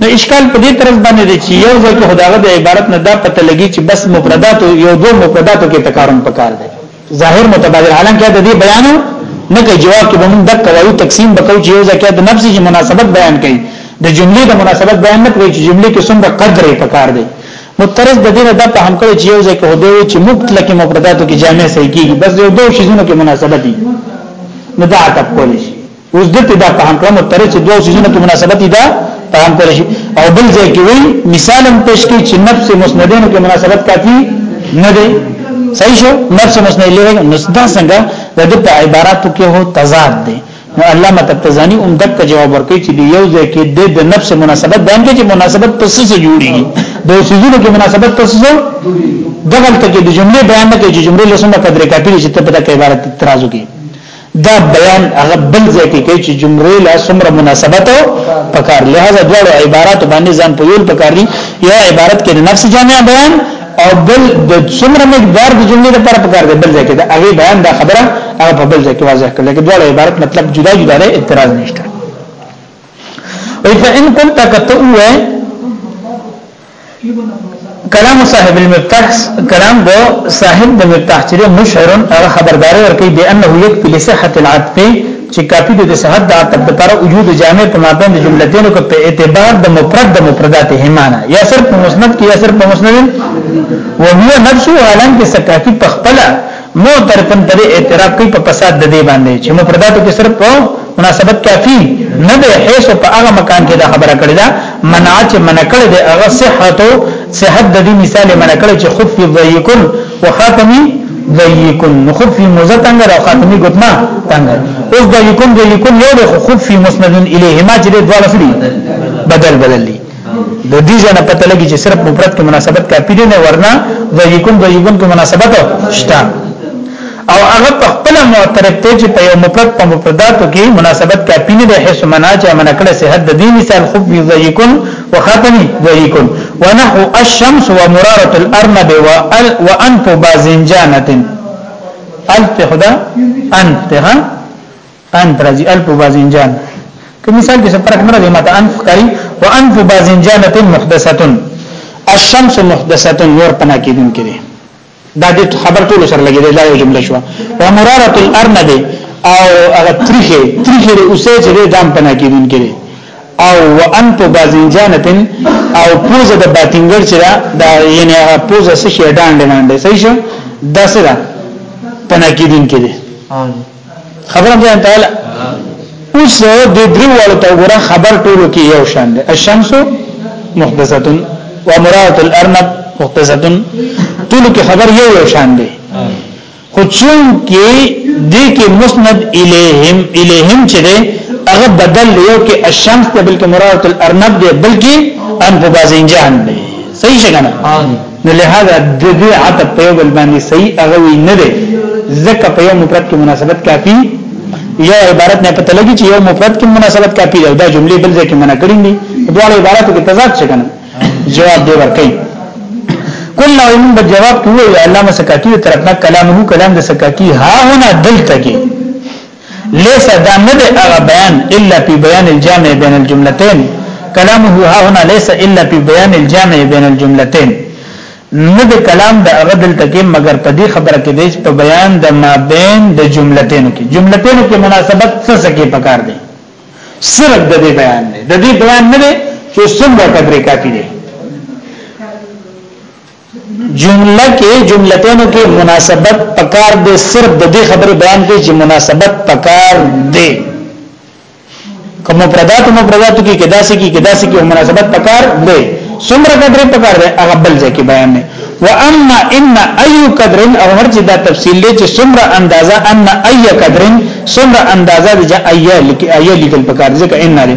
نو اشکال په دې طرز باندې دی چې یو ځکه خداغه د عبارت نه دا پته لګي چې بس مفردات یو دوه مفردات کې تکارن پکار دی ظاهر متبادل حالانکه د دې بیان نه کوي جواب کې به موږ د کوي تقسیم بکو چې یو ځکه د نفس کی مناسبت بیان کوي د جملې د مناسبت بیان نه کوي چې جملې کې څومره قدر یې پکار دی مترز د دې نه دا په هم کړی چې یو ځکه هدو چې مطلق مفرداتو کې جامع صحیح کیږي بس یو دوه شیزونو کې مناسبت دي نه دا عتب کولی شي اوس دلته دا فهم کړم تر چې دوه سيزونه په مناسبت دا فهم کړی شي او بل ځای کې وی مثال هم پیش کی چې نفس مسندینو کې مناسبت کافی نه دی صحیح شو نفس مسند لوي نو دا څنګه د دې په عباراتو کې هو تضاد دی نو علامه تبتزانی هم دک جواب ورکړي چې یو ځای کې د نفس مناسبت باندې چې مناسبت په څه سره جوړیږي د سيزونو کې مناسبت په څه سره دغلت کې د جملې بیان کې چې جملې لسمه قدر کافی چې ته په دغه عبارت اعتراض وکړي دا بیان هغه بل ځای کې کوي چې جملې لا څومره مناسبت او پکار لہذا دواړو عبارت باندې ځان په یول پکار دي یو عبارت کې نفس جامع بیان او بل د څومره مقدار د جملې لپاره پکار دی بل ځای کې دا هغه بیان دا خبره هغه په بل ځای کې واضح کړل کې دواړو عبارت مطلب جدا جدا دی اعتراض نشته وای فإن كنت كتئوا کلام صاحب المفتاح کلام دو صاحب د مفتاح چې مشعر هغه خبرداري ورکړي به انه يكفي لصحه العطف چې کافي د صحت د عطف لپاره وجود جامع په مابین د جملتين کو په اعتبار د مفرد د مفردات همانه یا صرف مسند کې یا صرف مسند وهو نفسه عالم کې سکاکی په خپل معترفن پر اعتراف کوي په فساد د دې باندې چې مفرداتو کې صرف په مناسبت کافي نه ده حيث په هغه مکان کې دا خبره کړې ده منع چې منع کړې ده هغه صحت صحت د دې مثال منع کړې چې خف ضيقن وخاتمي ضيقن خف مزتنګ او خاتمي ګتما تنګ اوس ضيقن ضيقن یو خف مسند الیهما چې دواړه سړي بدل بدل دي د دې ځنه پته لګي چې صرف مفرد کې مناسبت کافي دی نه ورنه ضعیفون ضعیفون کې مناسبت شته او هغه په خپل معترف ته چې په یو مفرد په مفرداتو کې مناسبت کافي نه دی حيث منا چې منا کړه صحت د دې مثال خو وی ضعیفون وخاتمی ضعیفون ونحو الشمس ومراره الارنب وال وانف باذنجانه الف خدا انت ها انف راځي الف باذنجان که مثال کې فرق نه راځي ماته انف کوي وانف باذنجانه محدثه الشمس محدثه نور پنا کېدون کې دي دا د خبر ټول سره لګیدل دا یو جمله شو و مراره الارنب او هغه تریخه تریخه اوسه چې دام پنا کېدون کې دي او وانف باذنجانه او پوزه د باتینګر چې دا یعنی پوزه څه شي ډانډ ډانډ صحیح شو دا سره پنا کېدون کې دي خبره مې انتهاله اوس د درو والو ته وګوره خبر ټولو کې یو شان دی الشمس محدثه و مراد الارنب محدثه ټولو کې خبر یو یو شان دی خو چون کې د کې مسند الیهم الیهم چې دی هغه بدل یو کې الشمس ته بلکې مراد الارنب دی بلکې ان په بازنجان دی صحیح څنګه نو لہذا د دې عتب په یو بل باندې صحیح هغه وی نه دی ځکه په یو مفرد کې مناسبت کافی یو عبارت نه پته لګی چې یو مفرد کې مناسبت کافی دی دا جملې بل ځای کې منع کړی دي دوه عبارتو کې تضاد څنګه جواب دی ورکړي کله یو موږ جواب کوو علامه سکاکی طرف نه کلامو کلام د سکاکی ها هنا دلته کې ليس دا نه دی هغه بیان الا په بیان الجامع بین الجملتين کلامه ها هنا ليس الا په بیان الجامع بین الجملتين نه د کلام د هغه دلته کې مگر په دې خبره کې دی په بیان د ما بین د جملتين کې جملتين کې مناسبت څه څه کې پکار دی صرف د دې بیان دی د دې بیان نه دی چې څومره قدرې کافي دی جمله کې جملتینو کې مناسبت پکار دی صرف د دې خبرې بیان کې چې مناسبت پکار دی کوم مفردات مفردات کې کدا سي کې کدا سي کې مناسبت پکار دی څومره قدر پکار دی هغه بل ځکه بیان نه و اما ان اي قدر او هر چې دا تفصیل دی چې څومره اندازه ان اي قدر څومره اندازه د اي لیکل پکار دی ځکه ان لري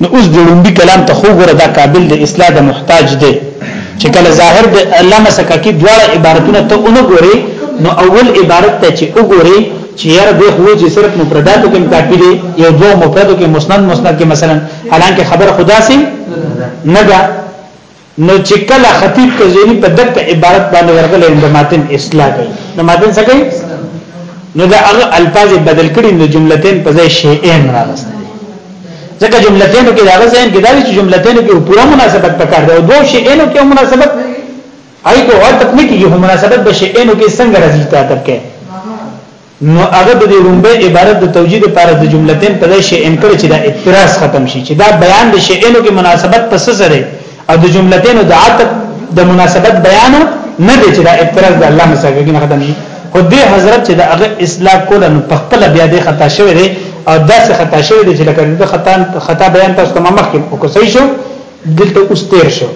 نو اوس د لومبي کلام ته خو ګره دا قابل د اصلاح د محتاج دی چې کله ظاهر د علامه سکاکی دواړه عبارتونه ته اونو ګوري نو اول عبارت ته چې وګوري چې یار به خو چې صرف مفرداتو کې کافي دی یو دوه مفردو کې مسند مسند کې مثلا حالانکه خبر خدا سي نه ده نو چې کله خطیب کزینی په دغه عبارت باندې ورغلی د ماتن اصلاح کوي د ماتن څه کوي نو دا هغه الفاظ بدل کړي د جملتين په ځای شیئین راغستل ځکه جملتين کې دا غزين کې دا چې جملتين کې پوره مناسبت پکار دی او دوه شیئین کې مناسبت آی کو اور تکنیکی کی مناسبت به شیئین کې څنګه راځي تا تک کې نو هغه د لومبه عبارت د توجیه لپاره د جملتين په دې شی ان کړ چې دا اعتراض ختم شي چې دا بیان د شیانو کې مناسبت پس سره او د جملتين د عتب د مناسبت بیان نه دی چې دا اعتراض د الله مساګه کې نه ختم شي خو دې حضرت چې دا هغه اصلاح کول نو په خپل بیا دې خطا شوی دی او دا څه خطا شوی دی چې لکه د خطا خطا بیان تاسو ته مخکې او کو صحیح شو دلته اوس تیر شو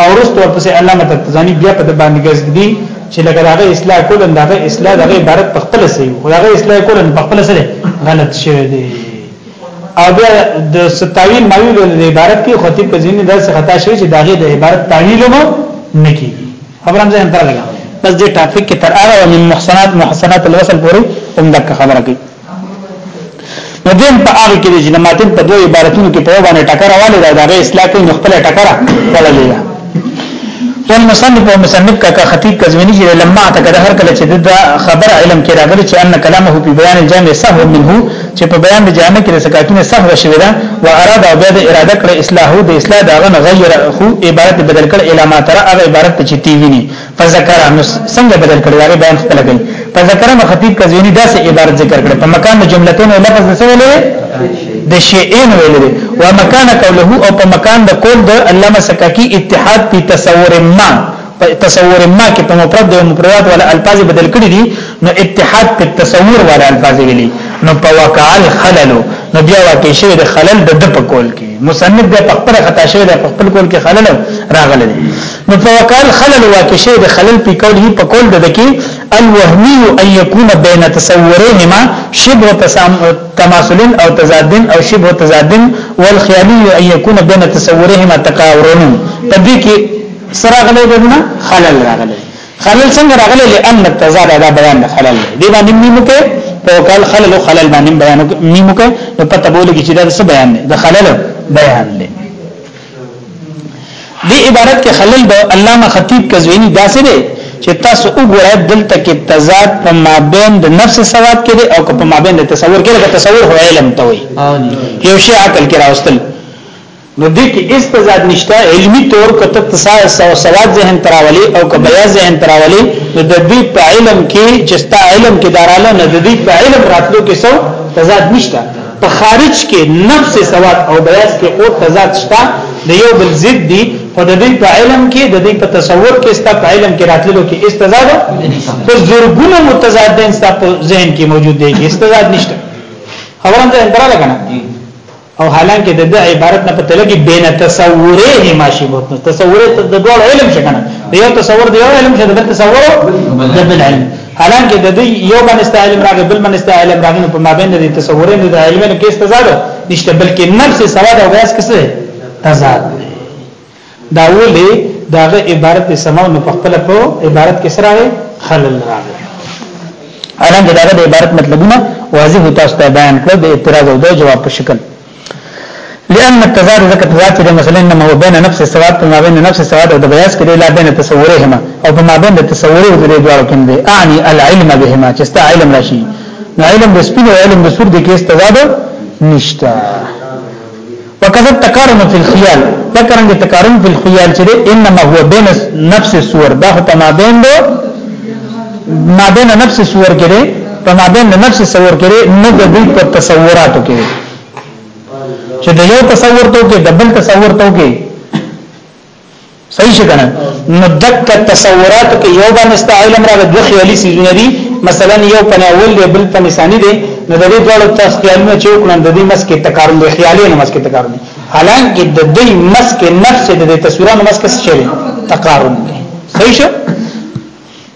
او ورسته ورپسې علامه تفتزانی بیا په د باندې ګرځي چې لکه داغه اصلاح کول داغه اصلاح دغه عبارت په خپل صحیح خو داغه اصلاح کول په خپل سره غلط شوی دی او بیا د ستاویل مایول د عبارت کې خطیب په ځینې داسې خطا شوی چې داغه د عبارت تعویل مو نه کیږي خبره هم ځان ته لګا بس دې ټاپک کې تر هغه من محسنات محسنات الوصل پورې هم دغه خبره کوي نو دین په هغه کې چې د ماتن په دوه عبارتونو کې په یو باندې ټکر والي دا د اصلاح کوي نو خپل ټکر وللې ده ټول مصنف او مصنف کا خطیب کزوینی چې لمما ته کده هر کله چې د خبر علم کې راغلی چې ان کلامه په بیان الجامع سهو منه چې په بیان د جامع کې سکاتونه سهو شوی دا و اراده او بیا د اراده کړ اصلاح د اصلاح دا غن غیر خو عبارت بدل کړ اله ما تر هغه عبارت چې تی ویني فذكر نو څنګه بدل کړی دا بیان خپل کوي فذكر نو خطیب کزوینی داسې عبارت ذکر کړ په مکان د جملتين لفظ څه ویلې د شیئین ویلې و مکان قوله او په مکان د قول د علامه سکاکی اتحاد په تصور ما په تصور ما کې په مفرد او مفردات ولا الفاظ بدل کړی دي نو اتحاد په تصور ولا الفاظ ویلي نو په وقع الخلل نو بیا واقع شوی د خلل د د په کول کې مصنف د خپل خطا شوی د خپل کول کې خلل راغلی نو په وکال خلل واقع شوی د خلل په قول هی په قول د کې الوهمی ان یکون بین تصورینما شبه تماثل او تضاد او شبه تضاد والخیالی ان یکون بین تصورهما تکاورن په دې کې سره غلې دنه خلل راغلی خلل څنګه راغلی لئن التضاد دا بیان د خلل دی باندې نیمه کې په وکال خلل او خلل باندې بیان نیمه کې په تبول کې چې دا څه بیان دی د خلل بیان دی دې عبارت کې خلل د علامه خطیب کزوینی داسې دی چې تاسو وګورئ دلته کې تضاد په مابین د نفس ثواب کې دی او په مابین د تصور کې دی تصور هو علم ته وي یو شی عقل کې راوستل نو دې کې اس تضاد نشته علمی طور کو ته تصاد ذهن تراولي او کبیا ذهن تراولي نو د دې په علم کې چې ستا علم کې داراله نه د دې په علم راتلو کې څو تضاد نشته په خارج کې نفس سواد او بیاض کې اور تضاد شته د یو بل ضد دي خو د دې په علم کې د دې په تصور کې ستا په علم کې راتللو کې استزاد په زورګونو متضاد دي ستا په ذهن کې موجود دي چې استزاد نشته خبرم ځه اندرا لګنه او حالانکه د دې عبارت نه پته لګي بین تصوره نه ماشي بوت تصوره د دوه علم شکنه یو تصور دی یو علم شته د تصور د بل علم حالانکه د دې یو باندې ست علم راغی بل باندې ست علم راغی په مابین د تصورین د علمونو کې استزاد نشته بلکې نفس سواد او غیاس کې څه تضاد دا ولې داغه عبارت سماو نو په خپل په عبارت کې سره خلل راغی الان دغه د عبارت مطلبونه واضح تاسو ته بیان کړ د اعتراض او د جواب په شکل لأن التضاد ذکر تضاد چې مثلا انما هو بین نفس السواد په مابین نفس السواد او د بیاس کې لا بین تصورهما او په مابین د تصور او د دوه کې دی اعني العلم بهما چې ستا علم راشي نو علم د سپین او علم د سور د کې استزاد نشتا وکذا تقارن فی الخیال دا څنګه تقارن فی الخیال چې انما هو بین نفس الصور دا په مابین دو مابین نفس الصور کې په مابین د نفس تصور کې نه د دوی په تصوراتو کې چې د یو تصور ته کې د بل تصور ته کې صحیح شګنه نو دک تصورات کې یو باندې ست علم را د خیالي سيزونه دي مثلا یو پنه اول دی بل پنه ثاني دی نو د دې ډول تاسو خیالونه چې وکړم د دې مس کې تکارون دی خیالي نه مس کې تکارون دی حالانکه د دې مس کې نفس د تصویرونو مس کې څه چلی تکارون دی صحیح شو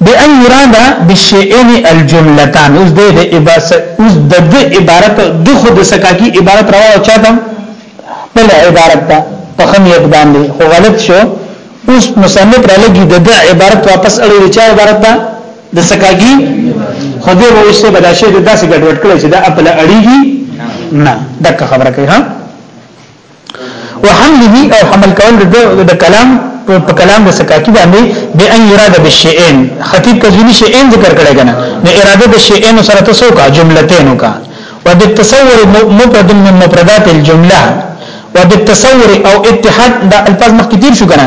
بأن يراد بالشيئين الجملتان اوس د عبارت اوس د د عبارت د خود سکاکی عبارت راو چاته بل عبارت ته په خمیت باندې خو غلط شو اوس مصنف را لګي د د عبارت واپس اړي د چا عبارت ته د سکاکی خو دې وایسته بداشه د داسې ګډوډ کړي چې دا خپل اړيږي نه دغه خبره کوي ها وحمله او حمل کول د کلام په کلام د سکاکی باندې به ان اراده بالشيئين خطیب تزویلی شيئين ذکر کړی کنه نو اراده د شيئين سره تاسو کا جملتين کا وبالتصور مفرد من مفردات الجمله وبالتصور او اتحاد د الفاظ مخکې تیر شو کنه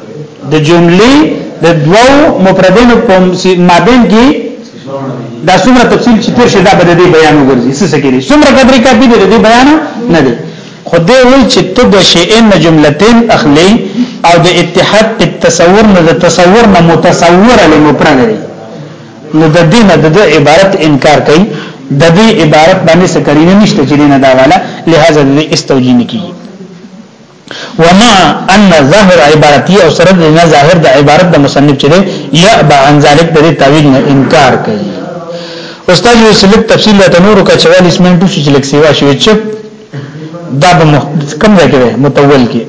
د جملې د دوو مفردینو په مابین کې دا څومره تفصیل چې تیر شي دا به د دې بیان وګرځي څه سکري څومره قدرې کافي دی د دې بیان نه دی خو دې وایي چې ته د شیئن جملتين اخلي او د اتحاد په تصور نه د تصور نه متصور له مفرد دی نو د دې نه د عبارت انکار کوي د دې عبارت باندې سکرینه نشته چې نه دا والا لہذا د استوجین کیږي وما ان ظاهر عبارتي او سره د نه ظاهر د عبارت د مصنف چې دی یا با عن ذلک د تعویل نه انکار کوي استاد یو سلیک تفصیل له نورو کا چوال اسمن ټو چې لک سیوا شوی چې دا به کم ځای کې متول کې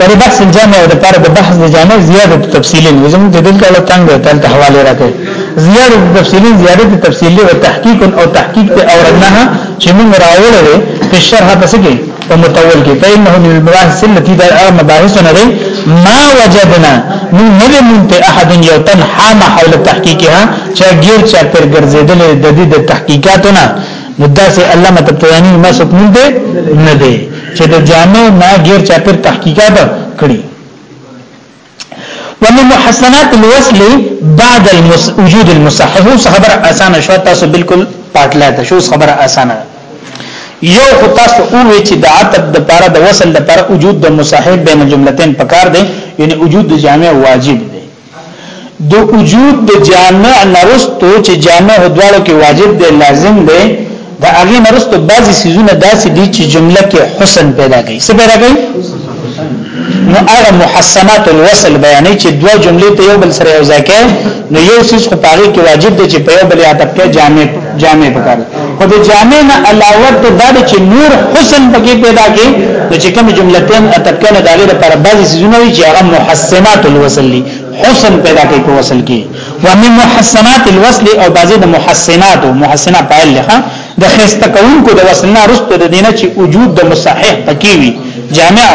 ولې بحث الجامع او د پاره د بحث د جامع زیاده تفصیل نه زموږ د دل کله تنگ ته تل حواله راکړي زیاده تفصیل زیاده تفصیل او تحقیق او تحقیق ته اورنه چې موږ راوړل په شرح پسې کې په متول کې فإنه من المباحث التي در مباحث نه دی ما وجدنا من هر منت احد یو تن حام حول تحقیقها چې غیر چا پر ګرځیدل د دې د تحقیقاتونه نو داسې علامه تبتیانی ما څوک نه دی نه دی چې د جامع ما غیر چا پر تحقیقات کړی ومن محسنات الوصل بعد المس... وجود المصحح اوس خبر اسانه شو تاسو بالکل پاتله ده شو خبر اسانه یو خو تاسو اوه چې د عتب د پاره د وصل د پاره وجود د مصحح بین جملتين پکار دی یعنی وجود د جامع واجب دی د وجود د جامع نرستو چې جامع هدوالو کې واجب دی لازم دی د هغه نرستو بعضی سيزونه داسې دي چې جمله کې حسن پیدا کوي څه پیدا کوي نو هغه محسنات الوصل بیانې چې دوه جملې ته یو بل سره یو ځای کوي نو یو سیس خو پاره کې واجب دی چې په یو بل عادت کې جامع جامع پکار خو د جامع نه علاوه ته دا چې نور حسن پکې پیدا کوي نو چې کوم جملتين اتکه نه داغه لپاره بعضی سيزونه وي چې هغه محسنات الوصل حسن پیدا کوي په وصل کې ومن محسنات الوصل او بعضی د محسنات او محسنه فاعل لخوا د خسته کوونکو د وصلنا رستو د دینه چې وجود د مصحح پکې وي جامع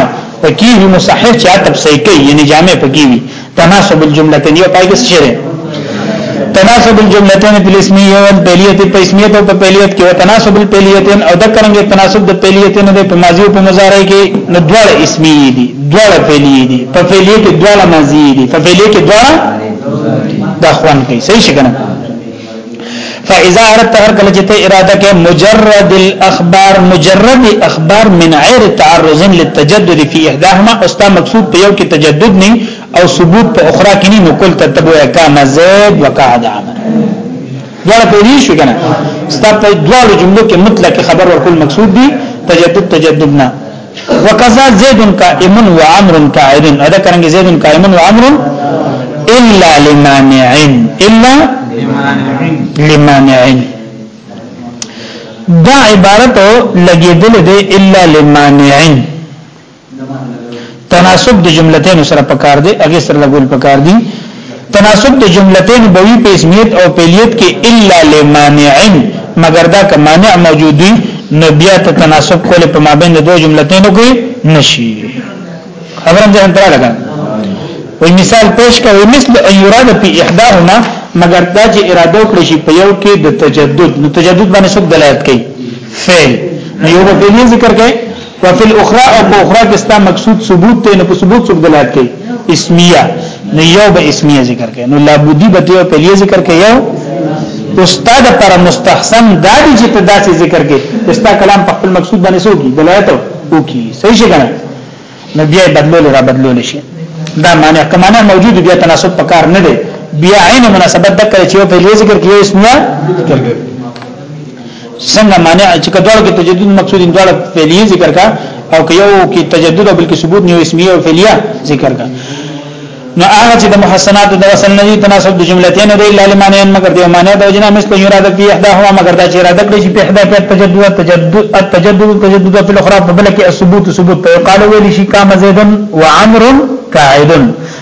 پکې وي مصحح چې عتب صحیح کوي یعنی جامع پکې وي تناسب الجملتين یو پای کې شری تناسب الجملتين په اسمیه او پلیت په اسمیه او په پلیت کې تناسب الپلیتين او د کرنګ تناسب د پلیتين د په ماضی او په مضارع کې نو دواړه اسمیه دي دواړه پلیې دي په پلیې کې دواړه ماضی دي په پلیې کې دواړه دا خوان کوي صحیح شګنه فاذا اردت هر کله چې ته اراده کې مجرد الاخبار مجرد اخبار من غیر تعرض للتجدد في احداهما او ستا مقصود په یو کې تجدد نه او ثبوت په اخرى کې نه نو کول تتبو کا مزید وقعد عمل دغه په دې شو کنه ستا په دواړو جملو کې مطلق خبر ورکول مقصود دی تجدد تجدد نه وکذا زید قائم و عمر قاعد ادا کرنګ زید قائم و عمر الا لمانع الا لمانع دا عبارت لګیدل دی الا لمانع تناسب د جملتين سره پکار دی اغه سره لګول پکار دی تناسب د جملتين بوي په اسمیت او پیلیت کې الا لمانع مگر دا که مانع موجود وي نو بیا ته تناسب کول په مابین د دوه جملتين کې نشي خبرم ځان تر لګا وي مثال پیش کوي مثل ایراد په احداهما مگر دا چې اراده وکړي شي په یو کې د تجدد نو تجدد باندې څه دلالت کوي فعل یو په دې ذکر کوي وفي الاخرى او په اخرى کې ستا مقصود ثبوت ته نه په ثبوت څوک دلالت کوي اسمیه نو یو به اسمیه ذکر کوي نو لابودی به یو په لیه ذکر کوي یو استاد پر مستحسن دا دي چې تداسې ذکر کوي استا کلام په خپل مقصود باندې سوګي دلالت وکي صحیح څنګه نو بیا بدلول را بدلول شي دا معنی کمانه موجود بیا تناسب پکار نه دی بیا عین مناسبت د کړي چې په لیه ذکر کوي اسمیه ذکر کوي څنګه مانع چې کډوړو کې تجدد مقصود اندوړ فعلی ذکر کا او که یو کې تجدد او بلکې ثبوت نیو اسمیه او فعلیه ذکر کا نو هغه چې د محسنات د وصل نه دي تناسب د جملتين دی الا لمانين مگر دی معنی د وجنه مثل يراد في احداهما مگر دا چې اراده کړی چې په احدا کې تجدد تجدد التجدد تجدد في الاخرى په بل کې ثبوت ثبوت په قالو ویل شي قام زيد وعمر قاعد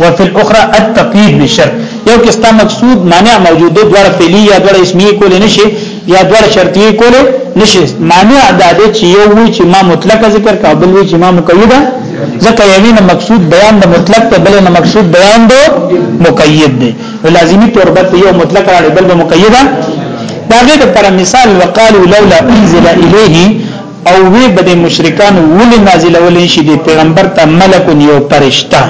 وفي الاخرى التقييد بالشرط یو کې ستا مقصود مانع موجود دی دوړه فعلی یا دوړه اسمی کول نشي یا دوړه شرطی کول نشي مانع دا دی چې یو وی چې ما مطلق ذکر کا بل وی چې ما مقیده ځکه یوی نه مقصود بیان د مطلق ته بل نه مقصود بیان دی مقید دی لازمی تربت یو مطلق را بل به مقیده دا غیر پر مثال وقالو لولا انزل الیه او وی به د مشرکان ولې نازلول شي د پیغمبر ته ملک یو پرشتہ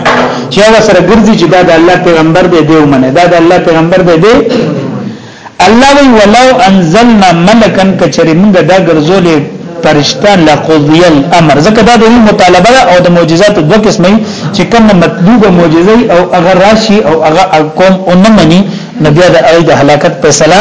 چې هغه سره ګرځي چې دا د الله پیغمبر دی دی ومنه دا د الله پیغمبر دی دی الله وی ولو انزلنا ملکا کچری موږ دا ګرځولې پرشتہ لقضی الامر ځکه دا د مطالبه او د معجزات دوه قسمه چې کوم مطلوبه معجزه او هغه راشي او هغه قوم اونمني نبي دا د هلاکت فیصله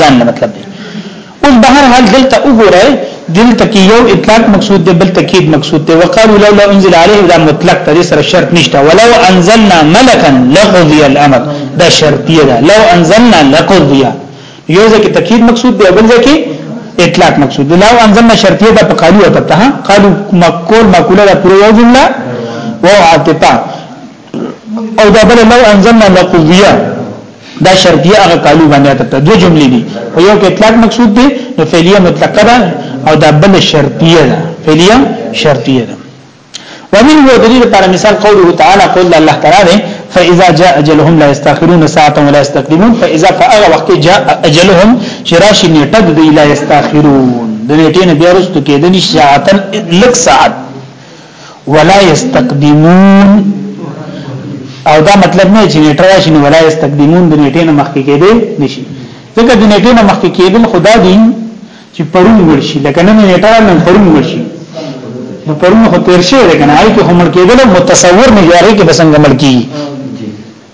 ځان نه مطلب دی اوس به هر حال دلته وګورئ دلته کې یو اطلاق مقصود دی بل تکید مقصود دی وقالو لولا انزل عليه دا مطلق دی سره شرط نشته ولو انزلنا ملکا لقضي الامر دا شرطیه ده لو انزلنا لقضي یو ځکه تکید مقصود دی بل ځکه اطلاق مقصود دی لو انزلنا شرطیه ده په قالو ته قالو مقول مقوله ده پوره جمله وعاطفه او دا بل لو انزلنا لقویه دا شرطیه هغه قالو باندې ته دوه جملې دي او یو کې اطلاق مقصود دی نو فعلیه مطلقه ده او دا بل شرطیه ده فعلیه شرطیه ده ومن هو دلیل پر مثال قوله تعالی قول الله تعالی ده فاذا جاء اجلهم لا يستاخرون ساعه ولا يستقدمون فاذا فاغه وخت جاء اجلهم شراش نیټه دی لا يستاخرون د نیټې نه بیا رسته کېدنی ساعتن لک ساعت ولا یستقدمون او دا مطلب نه چې نیټه راشي نو ولا یستقدمون د نیټې نه مخکې کېدې نشي ځکه د نیټې نه مخکې کېدل خدا دی چې پرون ورشي لکه نن نیټه نن پرون ورشي نو پرون خو تیر شي لکه نه آی کې هم کېدل متصور نه جوړي کې بسنګ ملکی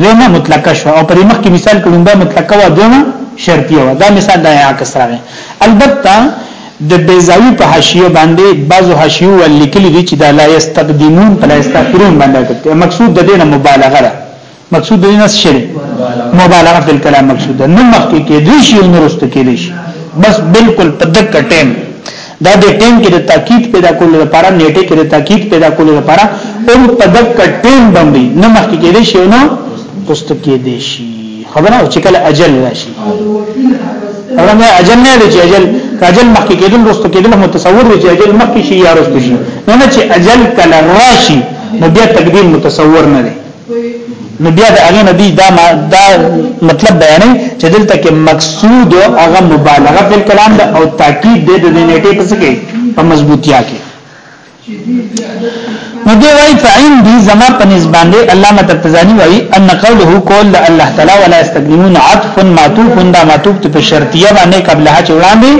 دویمه مطلقه شو او په دې مخ کې مثال کې لومبه مطلقه و دویمه شرطیه و دا مثال د عکس راغی البته د بیزاوی په حاشیه باندې بعضو حاشیو ولیکل دي چې دا لا یستقدمون فلا یستاخرون باندې کوي مقصود د دې نه مبالغه ده مقصود د دې نه شری مبالغه په کلام مقصود نه مخکې کې دي شی نورست کې دي بس بالکل په دقیق ټیم دا د ټیم کې د تاکید پیدا کولو لپاره نیټه کې د تاکید پیدا کولو لپاره هم په دغه ټیم باندې نه مخکې کېدې شي نه پوسټ کېدې شي خبره چې کله اجل راشي ورنه اجل نه دی چې اجل اجل مخکې کېدل وروسته کېدل هم تصور دی چې اجل مخکې شي یا وروسته شي نه نه چې اجل کله راشي نو بیا تقدیم متصور نه دی نو بیا د هغه ندی دا دا مطلب بیانې چې دلته کې مقصود هغه مبالغه په کلام ده او تاکید د دې نیټه په څه کې په مضبوطیا کې نو دی وای فعین دی زما په نسبان دی علامه ترتزانی وای ان قوله قول الله تعالی ولا استقدمون عطف معطوف دا معطوف ته شرطیه باندې قبلها چولاندې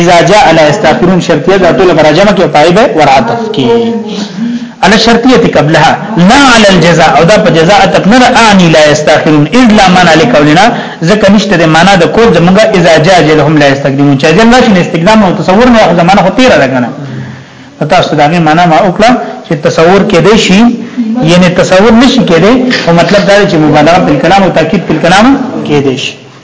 اذا جاء لا استغفرون شرطيه ده ټول براجم کې پای به ورعطف کې على شرطيه قبلها لا على الجزاء او دا په جزاء تک نه اعني لا استغفرون اذ لا معنى لقولنا ځکه نشته د معنا د کول زمونږه اذا جاء جلهم لا استقدمون چې جل نشي استقدام او تصور نه خو زمانه خو تیر راکنه تاسو دا غي معنا ما وکړه چې تصور کې دی شي یعنی تصور نشي کېدی او مطلب دا چې مبالغه په کلام او تاکید په کلام کې دی شي